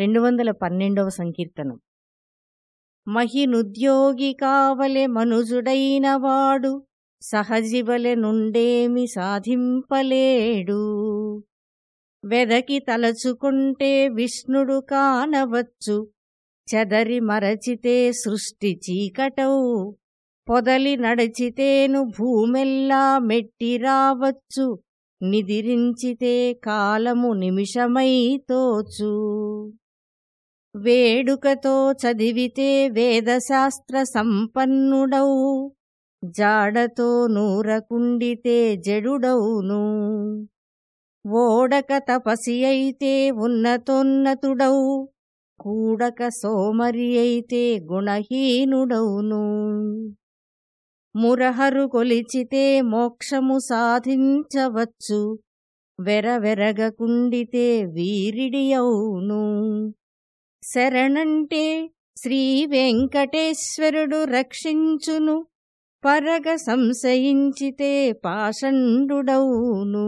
రెండు వందల పన్నెండవ సంకీర్తనం. మహినుద్యోగి కావలె మనుజుడైన వాడు సహజివలె నుండేమి సాధింపలేడు. వెదకి తలచుకుంటే విష్ణుడు కానవచ్చు చెదరి మరచితే సృష్టి చీకటౌ పొదలి నడచితేను భూమెల్లా మెట్టి రావచ్చు నిదిరించితే కాలము నిమిషమై తోచు. వేడుకతో చదివితే వేదశాస్త్ర సంపన్నుడవు జాడతో నూరకుండితే జడుడౌను ఓడక తపసి అయితే ఉన్నతోన్నతుడవు కూడక సోమరి అయితే గుణహీనుడౌను మురహరు కొలిచితే మోక్షము సాధించవచ్చు వెరవెరగకుండితే వీరిడియౌను శరణంటే శ్రీ వెంకటేశ్వరుడు రక్షించును పరగ సంశయించితే పాషండుడౌను